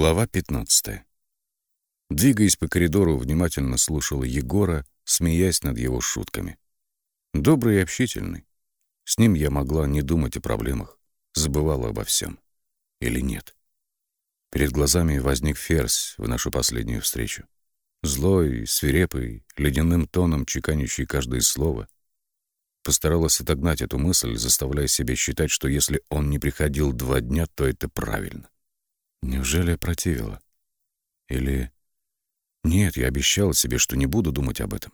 Глава 15. Двигаясь по коридору, внимательно слушала Егора, смеясь над его шутками. Добрый и общительный. С ним я могла не думать о проблемах, забывала обо всем. Или нет? Перед глазами возник Ферзь в нашу последнюю встречу. Злой, свирепый, ледяным тоном чеканящий каждое слово. Постаралась отогнать эту мысль, заставляя себя считать, что если он не приходил два дня, то это правильно. Неужели противила? Или... Нет, я обещала себе, что не буду думать об этом.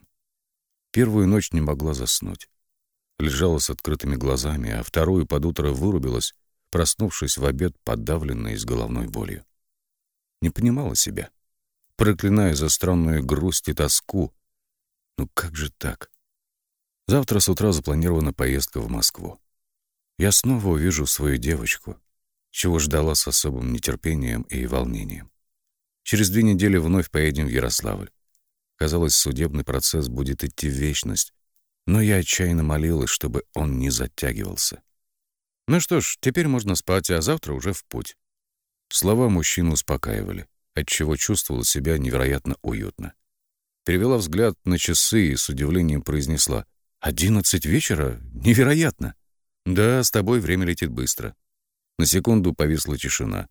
Первую ночь не могла заснуть. Лежала с открытыми глазами, а вторую под утро вырубилась, проснувшись в обед, подавленной с головной болью. Не понимала себя, проклиная за странную грусть и тоску. Ну как же так? Завтра с утра запланирована поездка в Москву. Я снова увижу свою девочку, чего ждала с особым нетерпением и волнением. Через две недели вновь поедем в Ярославль. Казалось, судебный процесс будет идти в вечность, но я отчаянно молилась, чтобы он не затягивался. Ну что ж, теперь можно спать, а завтра уже в путь. Слова мужчины успокаивали, отчего чувствовала себя невероятно уютно. Перевела взгляд на часы и с удивлением произнесла. «Одиннадцать вечера? Невероятно!» «Да, с тобой время летит быстро. На секунду повисла тишина.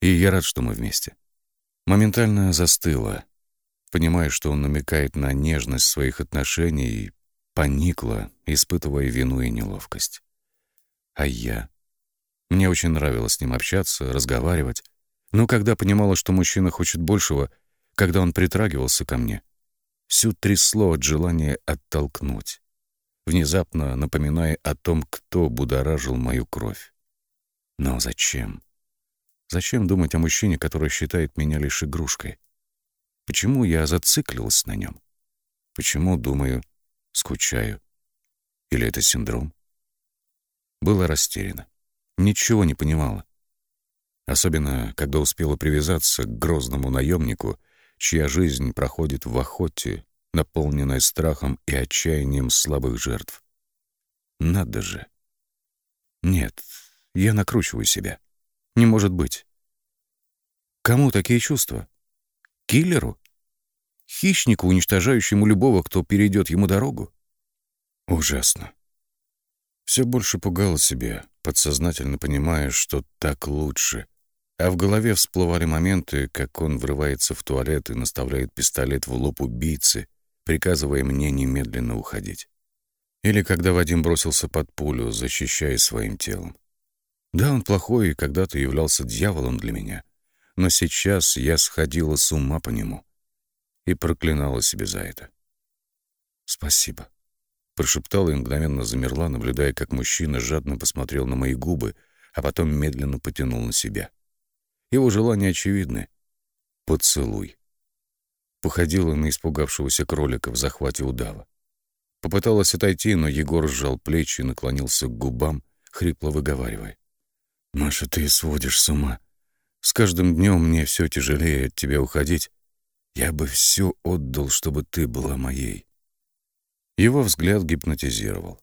И я рад, что мы вместе. Моментально застыла, понимая, что он намекает на нежность своих отношений, и поникла, испытывая вину и неловкость. А я? Мне очень нравилось с ним общаться, разговаривать. Но когда понимала, что мужчина хочет большего, когда он притрагивался ко мне, всю трясло от желания оттолкнуть, внезапно напоминая о том, кто будоражил мою кровь. Но зачем? Зачем думать о мужчине, который считает меня лишь игрушкой? Почему я зациклилась на нем? Почему, думаю, скучаю? Или это синдром? Была растеряна. Ничего не понимала. Особенно, когда успела привязаться к грозному наемнику, чья жизнь проходит в охоте, наполненная страхом и отчаянием слабых жертв. Надо же. Нет, я накручиваю себя. Не может быть. Кому такие чувства? Киллеру? Хищнику, уничтожающему любого, кто перейдет ему дорогу? Ужасно. Все больше пугала себя, подсознательно понимая, что так лучше. А в голове всплывали моменты, как он врывается в туалет и наставляет пистолет в лоб убийцы, приказывая мне немедленно уходить. Или когда Вадим бросился под пулю, защищая своим телом. Да, он плохой и когда-то являлся дьяволом для меня, но сейчас я сходила с ума по нему и проклинала себя за это. «Спасибо», — прошептала и мгновенно замерла, наблюдая, как мужчина жадно посмотрел на мои губы, а потом медленно потянул на себя. Его желание очевидны — поцелуй. Походила на испугавшегося кролика в захвате удава. Попыталась отойти, но Егор сжал плечи и наклонился к губам, хрипло выговаривая. «Маша, ты сводишь с ума. С каждым днем мне все тяжелее от тебя уходить. Я бы все отдал, чтобы ты была моей». Его взгляд гипнотизировал.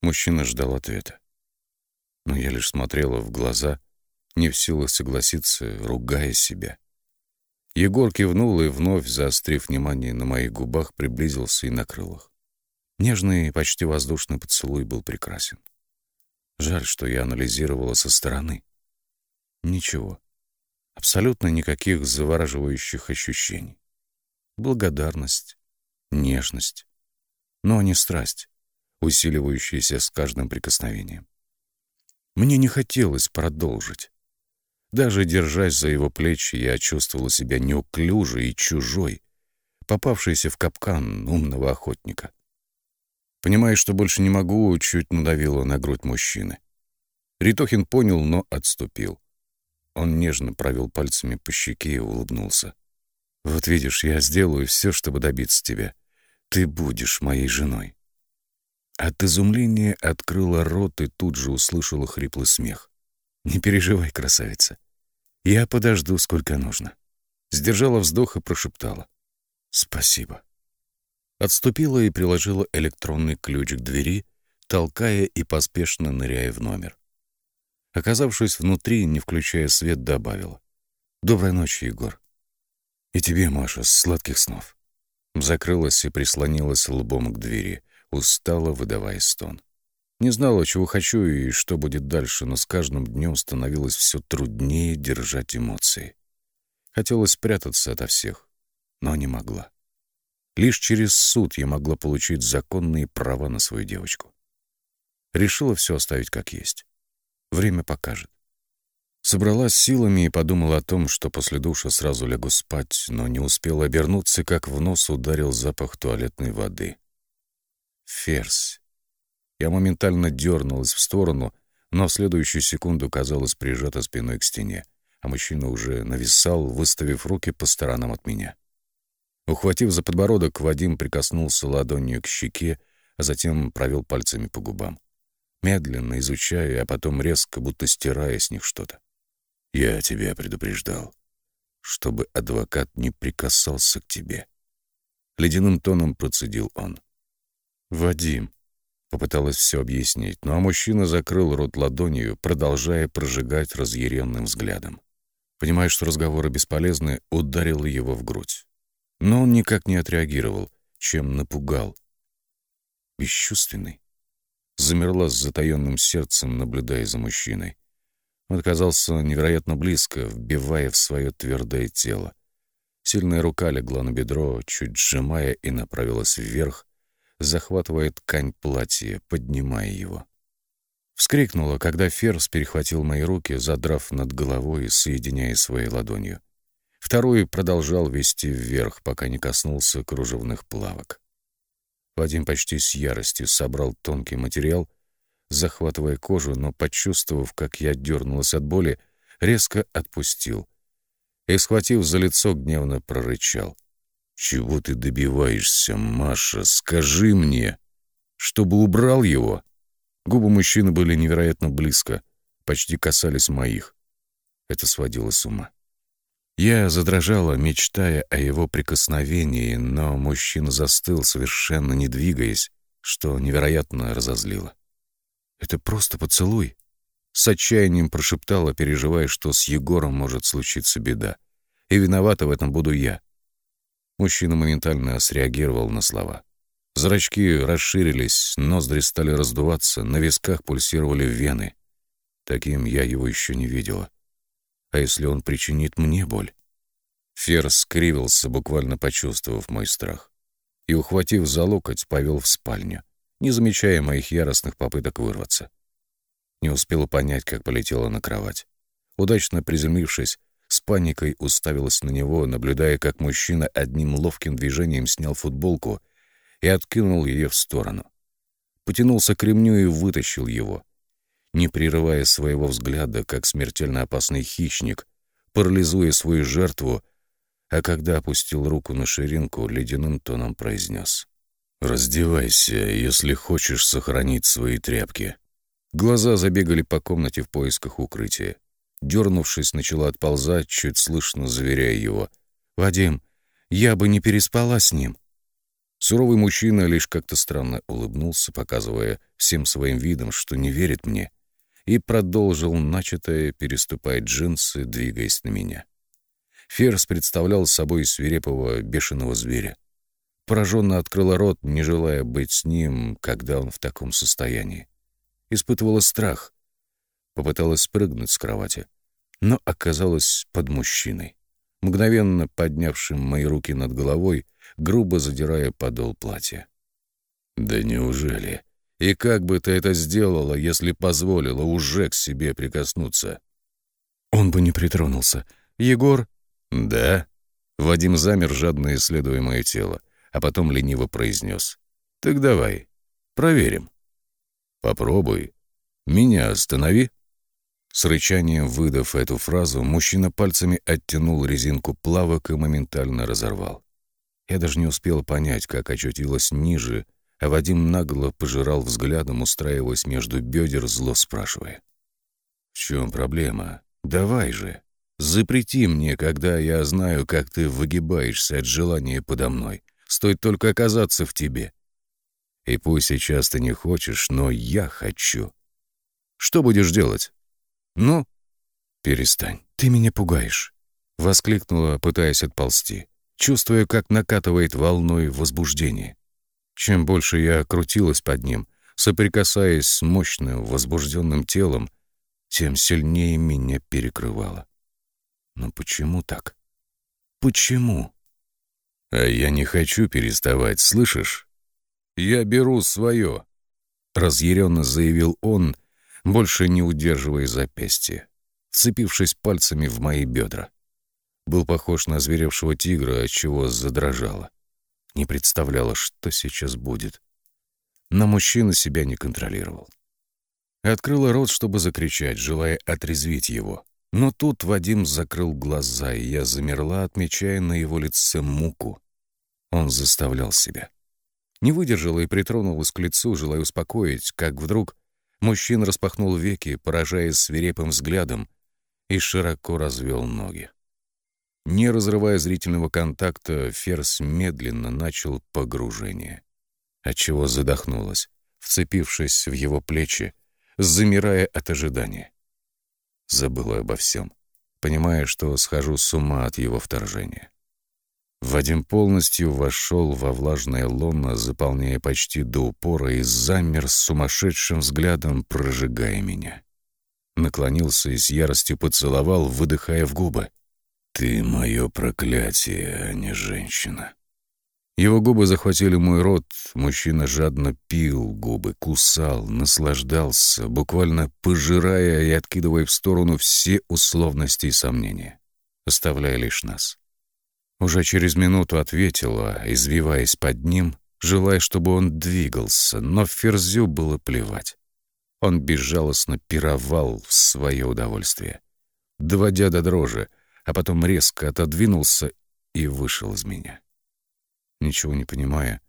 Мужчина ждал ответа. Но я лишь смотрела в глаза, не в силах согласиться, ругая себя. Егор кивнул и, вновь заострив внимание на моих губах, приблизился и накрыл их. Нежный, почти воздушный поцелуй был прекрасен. Жаль, что я анализировала со стороны. Ничего. Абсолютно никаких завораживающих ощущений. Благодарность, нежность, но не страсть, усиливающаяся с каждым прикосновением. Мне не хотелось продолжить. Даже держась за его плечи, я чувствовала себя неуклюжей и чужой, попавшейся в капкан умного охотника. Понимая, что больше не могу, чуть надавила на грудь мужчины. Ритохин понял, но отступил. Он нежно провел пальцами по щеке и улыбнулся. «Вот видишь, я сделаю все, чтобы добиться тебя. Ты будешь моей женой». От изумления открыла рот и тут же услышала хриплый смех. «Не переживай, красавица. Я подожду, сколько нужно». Сдержала вздох и прошептала. «Спасибо» отступила и приложила электронный ключ к двери, толкая и поспешно ныряя в номер. Оказавшись внутри, не включая свет, добавила. Доброй ночи, Егор. И тебе, Маша, сладких снов. Закрылась и прислонилась лбом к двери, устало выдавая стон. Не знала, чего хочу и что будет дальше, но с каждым днем становилось все труднее держать эмоции. Хотелось спрятаться ото всех, но не могла. Лишь через суд я могла получить законные права на свою девочку. Решила все оставить как есть. Время покажет. Собралась силами и подумала о том, что после душа сразу лягу спать, но не успела обернуться, как в нос ударил запах туалетной воды. Ферзь. Я моментально дернулась в сторону, но в следующую секунду казалась прижата спиной к стене, а мужчина уже нависал, выставив руки по сторонам от меня. Ухватив за подбородок, Вадим прикоснулся ладонью к щеке, а затем провел пальцами по губам. Медленно изучая, а потом резко, будто стирая с них что-то. «Я тебя предупреждал, чтобы адвокат не прикасался к тебе». Ледяным тоном процедил он. «Вадим», — попыталась все объяснить, но мужчина закрыл рот ладонью, продолжая прожигать разъяренным взглядом. Понимая, что разговоры бесполезны, ударил его в грудь. Но он никак не отреагировал, чем напугал. Бесчувственный. Замерла с затаённым сердцем, наблюдая за мужчиной. Он оказался невероятно близко, вбивая в свое твердое тело. Сильная рука легла на бедро, чуть сжимая и направилась вверх, захватывая ткань платья, поднимая его. Вскрикнула, когда Ферс перехватил мои руки, задрав над головой и соединяя своей ладонью. Второй продолжал вести вверх, пока не коснулся кружевных плавок. Вадим почти с яростью собрал тонкий материал, захватывая кожу, но, почувствовав, как я дернулась от боли, резко отпустил. И, схватив за лицо, гневно прорычал. «Чего ты добиваешься, Маша? Скажи мне, чтобы убрал его!» Губы мужчины были невероятно близко, почти касались моих. Это сводило с ума. Я задрожала, мечтая о его прикосновении, но мужчина застыл, совершенно не двигаясь, что невероятно разозлило. «Это просто поцелуй», — с отчаянием прошептала, переживая, что с Егором может случиться беда. И виновата в этом буду я. Мужчина моментально среагировал на слова. Зрачки расширились, ноздри стали раздуваться, на висках пульсировали вены. Таким я его еще не видела. А если он причинит мне боль? Фер скривился, буквально почувствовав мой страх. И, ухватив за локоть, повел в спальню, не замечая моих яростных попыток вырваться. Не успела понять, как полетела на кровать. Удачно приземлившись, с паникой уставилась на него, наблюдая, как мужчина одним ловким движением снял футболку и откинул ее в сторону. Потянулся к ремню и вытащил его не прерывая своего взгляда, как смертельно опасный хищник, парализуя свою жертву, а когда опустил руку на ширинку, ледяным тоном произнес. «Раздевайся, если хочешь сохранить свои тряпки». Глаза забегали по комнате в поисках укрытия. Дернувшись, начала отползать, чуть слышно заверяя его. «Вадим, я бы не переспала с ним». Суровый мужчина лишь как-то странно улыбнулся, показывая всем своим видом, что не верит мне — и продолжил начатое, переступая джинсы, двигаясь на меня. Ферс представлял собой свирепого бешеного зверя. Пораженно открыла рот, не желая быть с ним, когда он в таком состоянии. Испытывала страх. Попыталась спрыгнуть с кровати, но оказалась под мужчиной, мгновенно поднявшим мои руки над головой, грубо задирая подол платья. «Да неужели?» И как бы ты это сделала, если позволила уже к себе прикоснуться? Он бы не притронулся. Егор... Да? Вадим замер, жадно исследуя мое тело, а потом лениво произнес. Так давай, проверим. Попробуй. Меня останови. С рычанием выдав эту фразу, мужчина пальцами оттянул резинку плавок и моментально разорвал. Я даже не успел понять, как очутилась ниже, а Вадим нагло пожирал взглядом, устраиваясь между бедер, зло спрашивая. «В чем проблема? Давай же. Запрети мне, когда я знаю, как ты выгибаешься от желания подо мной. Стоит только оказаться в тебе. И пусть сейчас ты не хочешь, но я хочу. Что будешь делать? Ну, перестань, ты меня пугаешь». Воскликнула, пытаясь отползти, чувствуя, как накатывает волной возбуждение. Чем больше я крутилась под ним, соприкасаясь с мощным, возбужденным телом, тем сильнее меня перекрывало. Но почему так? Почему? А я не хочу переставать, слышишь? Я беру свое, разъяренно заявил он, больше не удерживая запястья, вцепившись пальцами в мои бедра. Был похож на зверевшего тигра, от чего задрожало. Не представляла, что сейчас будет. Но мужчина себя не контролировал. Открыла рот, чтобы закричать, желая отрезвить его. Но тут Вадим закрыл глаза, и я замерла, отмечая на его лице муку. Он заставлял себя. Не выдержала и притронулась к лицу, желая успокоить, как вдруг мужчина распахнул веки, поражаясь свирепым взглядом, и широко развел ноги. Не разрывая зрительного контакта, Ферс медленно начал погружение, отчего задохнулась, вцепившись в его плечи, замирая от ожидания. Забыла обо всем, понимая, что схожу с ума от его вторжения. Вадим полностью вошел во влажное лоно, заполняя почти до упора, и замер с сумасшедшим взглядом, прожигая меня. Наклонился и с яростью поцеловал, выдыхая в губы. «Ты мое проклятие, а не женщина». Его губы захватили мой рот, мужчина жадно пил губы, кусал, наслаждался, буквально пожирая и откидывая в сторону все условности и сомнения, оставляя лишь нас. Уже через минуту ответила, извиваясь под ним, желая, чтобы он двигался, но Ферзю было плевать. Он безжалостно пировал в свое удовольствие, доводя до дрожи, а потом резко отодвинулся и вышел из меня ничего не понимая.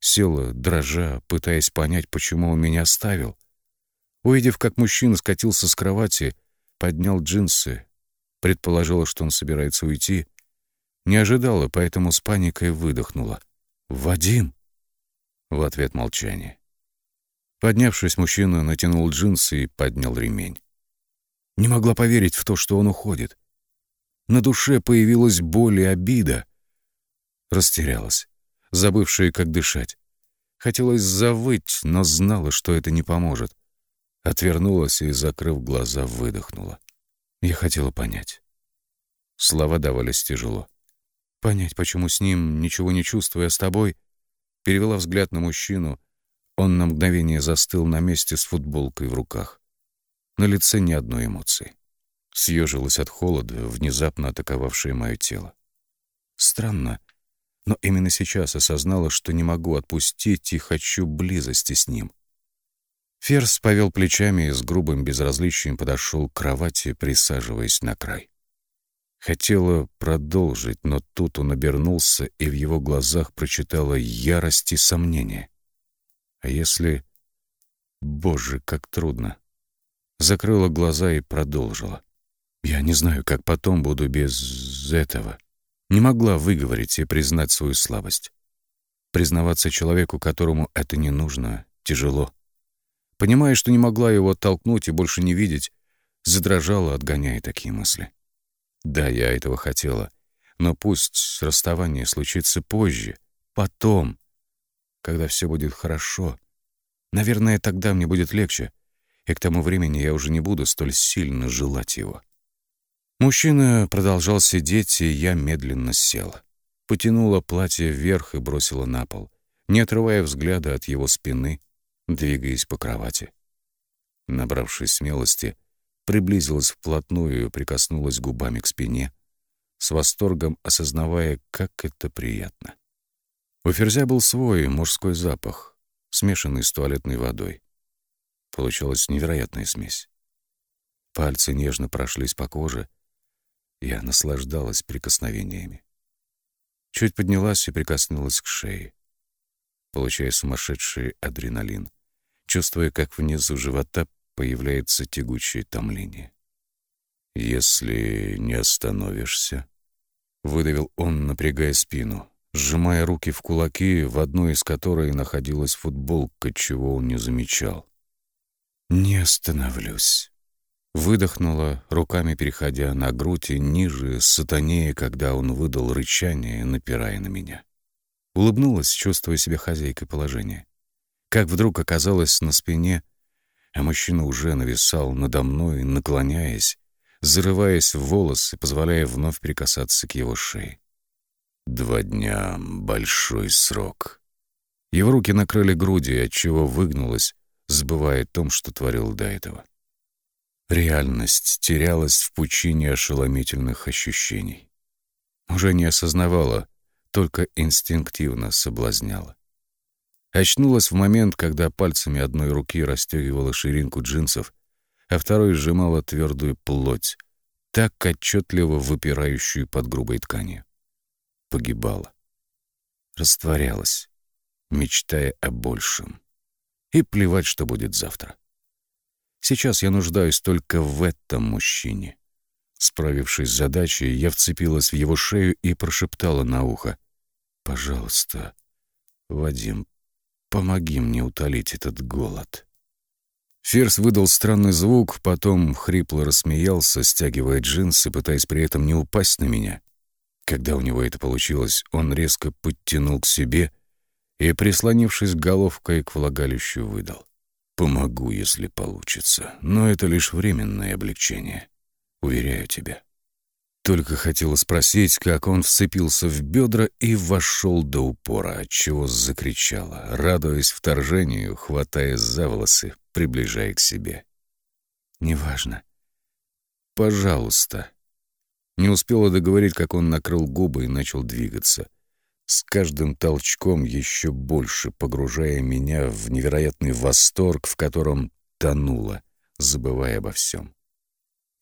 Села, дрожа, пытаясь понять, почему он меня оставил. Увидев, как мужчина скатился с кровати, поднял джинсы, предположила, что он собирается уйти. Не ожидала, поэтому с паникой выдохнула. «Вадим!» В ответ молчание. Поднявшись, мужчина натянул джинсы и поднял ремень. Не могла поверить в то, что он уходит. На душе появилась боль и обида. Растерялась забывшая, как дышать. Хотелось завыть, но знала, что это не поможет. Отвернулась и, закрыв глаза, выдохнула. Я хотела понять. Слова давались тяжело. Понять, почему с ним, ничего не чувствуя, с тобой, перевела взгляд на мужчину. Он на мгновение застыл на месте с футболкой в руках. На лице ни одной эмоции. Съежилась от холода, внезапно атаковавшее мое тело. Странно, но именно сейчас осознала, что не могу отпустить и хочу близости с ним. Ферс повел плечами и с грубым безразличием подошел к кровати, присаживаясь на край. Хотела продолжить, но тут он обернулся, и в его глазах прочитала ярость и сомнение. А если... Боже, как трудно. Закрыла глаза и продолжила. Я не знаю, как потом буду без этого. Не могла выговорить и признать свою слабость. Признаваться человеку, которому это не нужно, тяжело. Понимая, что не могла его оттолкнуть и больше не видеть, задрожала, отгоняя такие мысли. Да, я этого хотела, но пусть расставание случится позже, потом, когда все будет хорошо. Наверное, тогда мне будет легче, и к тому времени я уже не буду столь сильно желать его. Мужчина продолжал сидеть, и я медленно села. Потянула платье вверх и бросила на пол, не отрывая взгляда от его спины, двигаясь по кровати. Набравшись смелости, приблизилась вплотную и прикоснулась губами к спине, с восторгом осознавая, как это приятно. У Ферзя был свой мужской запах, смешанный с туалетной водой. Получалась невероятная смесь. Пальцы нежно прошлись по коже — я наслаждалась прикосновениями. Чуть поднялась и прикоснулась к шее, получая сумасшедший адреналин, чувствуя, как внизу живота появляется тягучее томление. «Если не остановишься», — выдавил он, напрягая спину, сжимая руки в кулаки, в одной из которой находилась футболка, чего он не замечал. «Не остановлюсь», Выдохнула, руками переходя на грудь и ниже, сатанея, когда он выдал рычание, напирая на меня. Улыбнулась, чувствуя себя хозяйкой положения. Как вдруг оказалась на спине, а мужчина уже нависал надо мной, наклоняясь, зарываясь в волосы, позволяя вновь прикасаться к его шее. Два дня — большой срок. Его руки накрыли груди, отчего выгнулась, забывая о том, что творил до этого. Реальность терялась в пучине ошеломительных ощущений. Уже не осознавала, только инстинктивно соблазняла. Очнулась в момент, когда пальцами одной руки расстегивала ширинку джинсов, а второй сжимала твердую плоть, так отчетливо выпирающую под грубой тканью. Погибала. Растворялась, мечтая о большем. И плевать, что будет завтра. Сейчас я нуждаюсь только в этом мужчине. Справившись с задачей, я вцепилась в его шею и прошептала на ухо. «Пожалуйста, Вадим, помоги мне утолить этот голод». Ферс выдал странный звук, потом хрипло рассмеялся, стягивая джинсы, пытаясь при этом не упасть на меня. Когда у него это получилось, он резко подтянул к себе и, прислонившись головкой к влагалищу, выдал. Помогу, если получится, но это лишь временное облегчение. Уверяю тебя. Только хотела спросить, как он вцепился в бедра и вошел до упора, отчего закричала, радуясь вторжению, хватая за волосы, приближая к себе. «Неважно. Пожалуйста». Не успела договорить, как он накрыл губы и начал двигаться — с каждым толчком еще больше погружая меня в невероятный восторг, в котором тонула, забывая обо всем.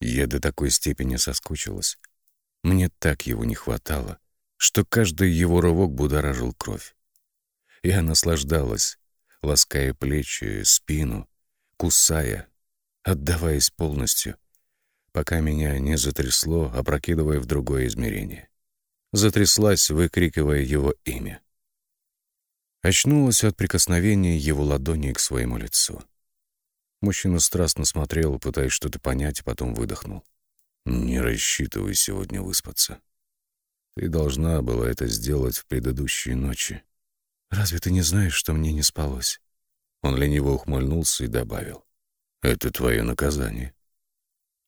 Я до такой степени соскучилась. Мне так его не хватало, что каждый его рывок будоражил кровь. Я наслаждалась, лаская плечи, спину, кусая, отдаваясь полностью, пока меня не затрясло, опрокидывая в другое измерение затряслась, выкрикивая его имя. Очнулась от прикосновения его ладони к своему лицу. Мужчина страстно смотрел, пытаясь что-то понять, а потом выдохнул. «Не рассчитывай сегодня выспаться. Ты должна была это сделать в предыдущие ночи. Разве ты не знаешь, что мне не спалось?» Он лениво ухмыльнулся и добавил. «Это твое наказание».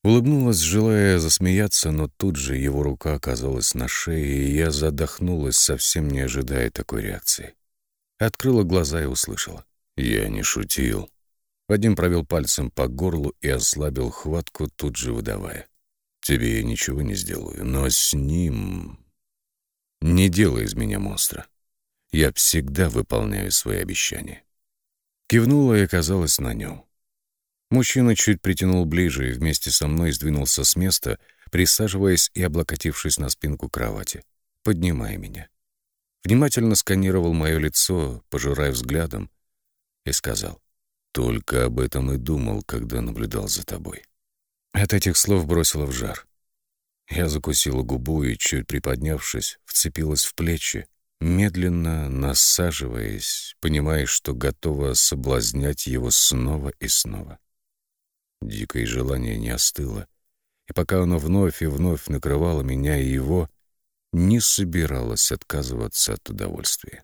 Улыбнулась, желая засмеяться, но тут же его рука оказалась на шее, и я задохнулась, совсем не ожидая такой реакции. Открыла глаза и услышала. «Я не шутил». Вадим провел пальцем по горлу и ослабил хватку, тут же выдавая. «Тебе я ничего не сделаю, но с ним...» «Не делай из меня монстра. Я всегда выполняю свои обещания». Кивнула и оказалась на нем. Мужчина чуть притянул ближе и вместе со мной сдвинулся с места, присаживаясь и облокотившись на спинку кровати, поднимая меня. Внимательно сканировал мое лицо, пожирая взглядом, и сказал, «Только об этом и думал, когда наблюдал за тобой». От этих слов бросило в жар. Я закусила губу и, чуть приподнявшись, вцепилась в плечи, медленно насаживаясь, понимая, что готова соблазнять его снова и снова. Дикое желание не остыло, и пока оно вновь и вновь накрывало меня и его, не собиралась отказываться от удовольствия.